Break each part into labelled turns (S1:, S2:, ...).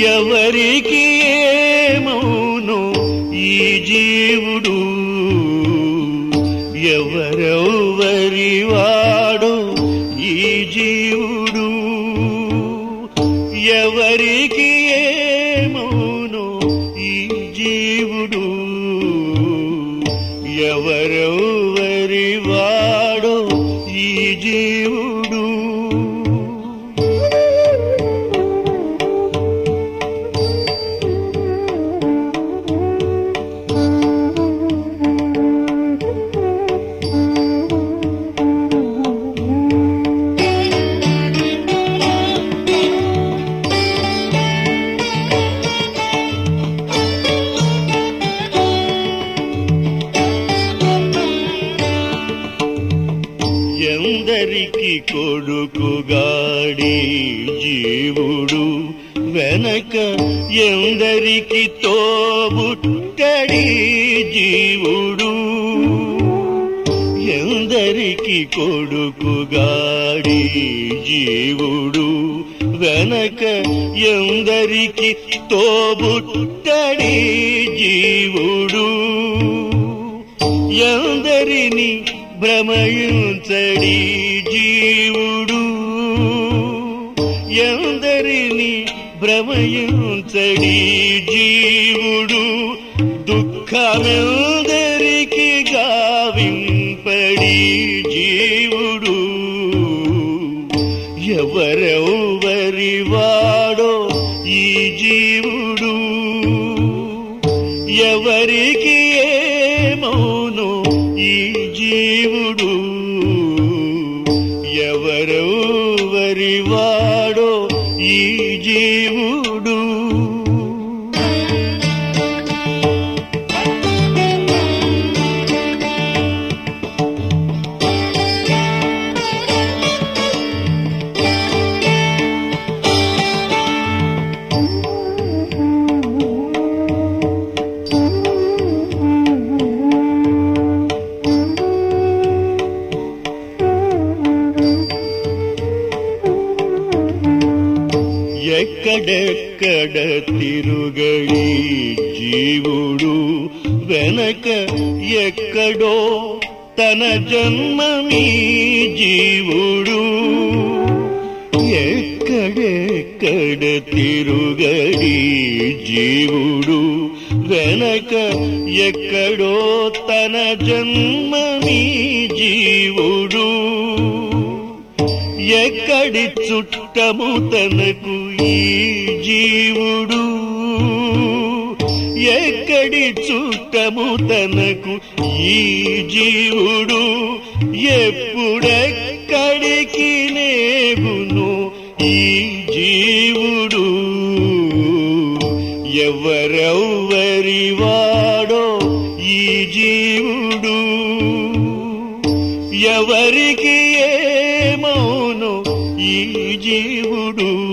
S1: ఎవరికి ఏమౌనో ఈ జీవుడు? ఎవరెవరి వాడు ఈ జీవుడు? ఎవరికి కొడుకుగాడి జీవుడు వెనక ఎందరికి తోబుట్టడి జీవుడు? ఎందరికి కొడుకుగాడి జీవుడు వెనక ఎందరికి తోబుట్టడి జీవుడు? ఎందరిని భ్రమయుంచడి జీవుడు. ఎందరిని భ్రమయుంచడి జీవుడు దుఃఖమెందరికి గావింపడి జీవుడు. ఎవరెవరి వాడో ఈ జీవుడు? ఎవరికి ఎవరెవరి ఈ జీవు ఎక్కడెక్కడ తిరుగడి జీవుడు వెనక ఎక్కడో తన జన్మమీ జీవుడు. ఎక్కడెక్కడ తిరుగడి జీవుడు వెనక ఎక్కడో తన జన్మమీ జీవుడు. ఎక్కడి చుట్టము తనకు ఈ జీవుడు? ఎక్కడి చుట్టము తనకు ఈ జీవుడు? ఎప్పుడెక్కడికి నేగును ఈ జీవుడు? ఎవరెవరి ఈ జీవుడు.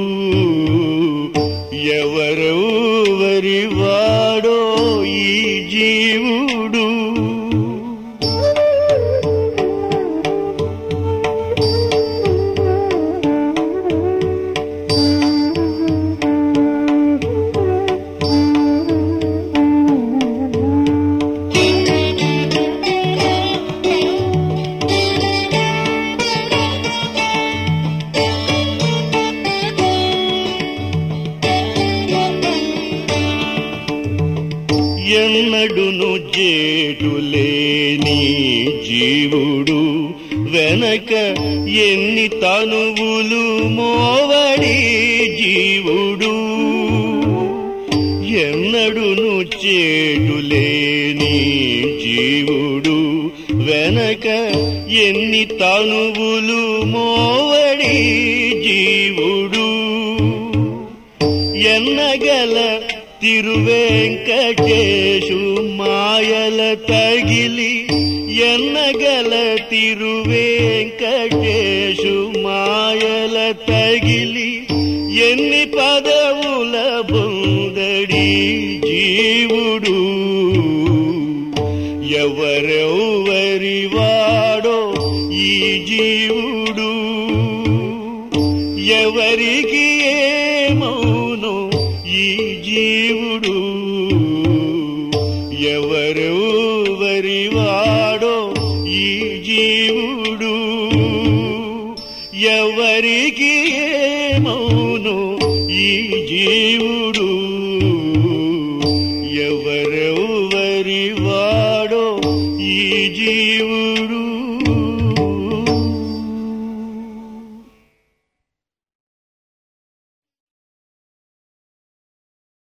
S1: ఎన్నడును జేటులేని జీవుడు వెనక ఎన్ని తనువులు మోవడి జీవుడు. ఎన్నడును చేటులేని జీవుడు వెనక ఎన్ని తనువులు మోవడి జీవుడు. ఎన్నగల తిరువెంకటేశు మాయల తగిలి ఎన్నగల తిరువెంకటేశు మాయల తగిలి ఎన్ని పదవుల బొందడి జీవుడు. ఎవరెవరి వాడో ఈ జీవుడు. ఎవరికి ఏమౌను దేవుడు ఎవరికి ఏమౌను ఈ జీవుడు? ఎవరెవరి వాడో ఈ జీవుడు?